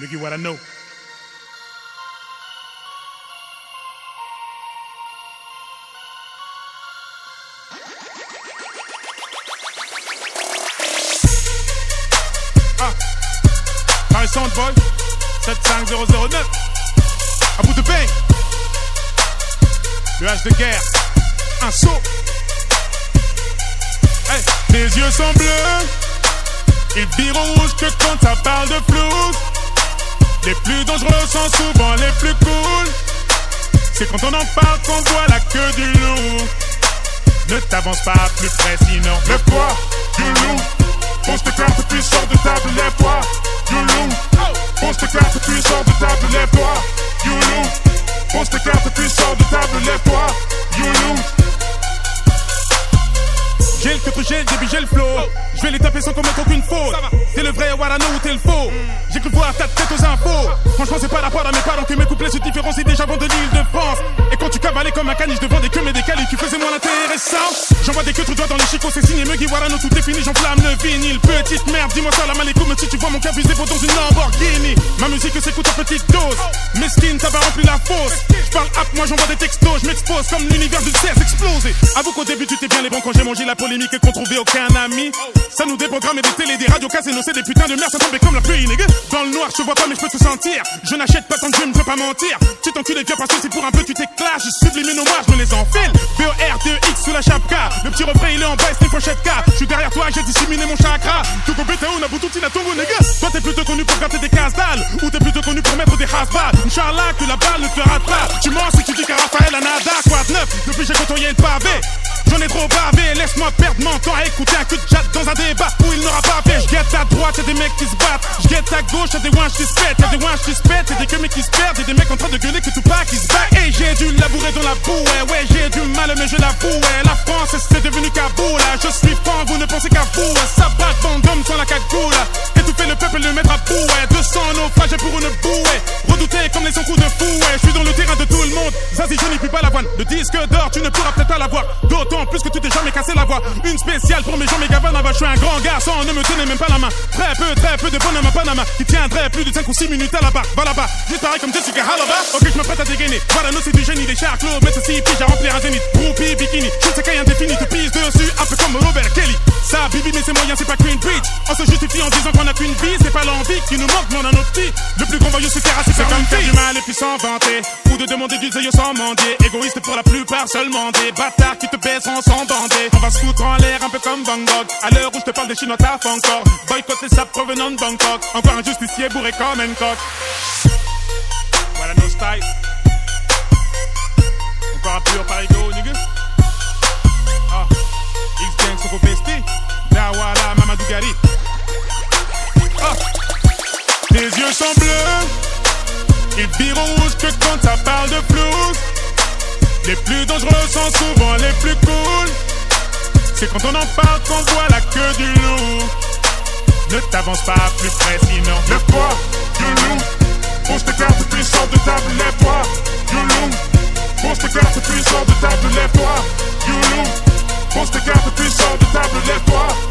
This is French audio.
Look at what I know. Ah, Soundboy, 75009. À bout de pain. Le H de guerre. Un saut. Hey, tes yeux sont bleus. Ils virent rouge que quand ça parle de flou. Les plus dangereux sont souvent les plus cool. C'est quand on en parle qu'on voit la queue du loup. Ne t'avance pas plus près, sinon le poids du loup. Pose tes cartes puis sors de table, lève-toi. Du loup. Pose tes cartes puis sors de table, lève-toi. Du loup. Pose tes cartes puis sors de table, lève-toi. Du loup. J'ai le que j'ai le début, j'ai le flow. Je vais les taper sans commettre aucune faute. T'es le vrai Warano ou t'es le faux. J'ai cru voir ta tête aux infos. Franchement, c'est pas la part à mes parents que mes couplets se différencient déjà avant de l'île de France. Et cavalais comme un caniche devant des queues mais des calis, tu faisais moins intéressant. J'envoie des queues tout droit dans les chicots, c'est signé Muggy Warano, tout est fini, j'enflamme le vinyle. Petite merde, dis-moi ça la malécoum si tu vois mon cabusé beau dans une Lamborghini. Ma musique s'écoute en petite dose. Mesquine, ça va remplir la fosse. Je parle app, moi j'envoie des textos, je m'expose comme l'univers du 16 explosé. Avoue qu'au début tu t'es bien les bons quand j'ai mangé la polémique et qu'on trouvait aucun ami. Ça nous dépendra, mais des télé, des radios cassées, nos des putains de merde, ça tombait comme la pluie, nigga. Dans le noir, je vois pas, mais je peux te sentir. Je n'achète pas tant que je ne peux pas mentir. Tu t'encules viens parce que si pour un peu tu t'éclates, je nos moires, je me les enfile. B-O-R-T-X sous la chapka. Le petit refrain, il est en bas, c'est pochette K. Je suis derrière toi, j'ai disséminé mon chakra. T'es où, Nabutu, Tina Tongo, nigga. Toi, t'es plutôt connu pour gratter des casse dalles Ou t'es plutôt connu pour mettre des hasbats. Inch'Allah, que la balle ne te rate pas. Tu mens si tu dis qu'à Raphaël Anada, quoi de neuf. Depuis j'ai côtoyé le pavé. J'en ai trop bavé, laisse-moi perdre mon temps à écouter un coup de chat dans un débat où il n'aura pas fait. J'guette à droite, y'a des mecs qui se battent. J'guette à gauche, y'a des wanches qui se pètent. Y'a des wanches qui se qui des mecs en train de gueuler que tout pas qui se bat. Et j'ai dû labourer dans la boue, ouais, ouais, j'ai du mal, mais je l'avoue, ouais. La France, c'est devenu Kaboul. Je suis fan, vous ne pensez qu'à vous, ouais. Ça bat d'homme sans la cagoule, Étouffer le peuple, le mettre à bout, ouais. 200 naufrages pour une bouée. Redouté comme les sons coups de fou, ouais. Je suis dans le terrain de tout le monde. Zazie, je n'y puis pas la. Le disque d'or, tu ne pourras peut-être pas l'avoir. D'autant plus que tu t'es jamais cassé la voix. Une spéciale pour mes gens, mes gavins, je suis un grand garçon, ne me tenez même pas la main. Très peu, très peu de bonhomme à Panama qui tiendrait plus de 5 ou 6 minutes à la barre. Va là-bas, pareil comme Jessica Halaba. Ok, je me prête à dégainer. Voilà, nous c'est du génie, des chars, Claude, mais ceci puis à remplir un zénith. Groupie, bikini, je sais qu'il y a indéfini, te pisse dessus, un peu comme Robert Kelly. Ça, bibi, mais c'est moyen, c'est pas Queen Beach. On se justifie en disant qu'on a qu'une vie, c'est pas l'envie qui nous manque, mon un autre Le plus grand voyou, c'est c'est comme faire du mal et puis s'en vanter. Ou de demander du zéyo sans mendier. Égoïste pour la plupart, seulement des bâtards qui te baisseront sans bander. On va se foutre en l'air un peu comme Van Gogh. À l'heure où je te parle des Chinois, taffent encore. Boycott les sapes provenant de Bangkok. Encore un justicier bourré comme un coq. Voilà nos styles. Encore un pur parigo, nigga. Ah, X-Gang, Soko Besti. Dawala, Mamadou Gari. Ah, tes yeux sont bleus. Ils virent rouge que quand ça parle de flou. Les plus dangereux sont souvent les plus cool. C'est quand on en parle qu'on voit la queue du loup. Ne t'avance pas plus près, sinon le poids du loup. Pose tes cartes puis de table, lève-toi. Du loup. Pose tes cartes puis de table, lève-toi. Du loup. Pose tes cartes puis de table. Du loup.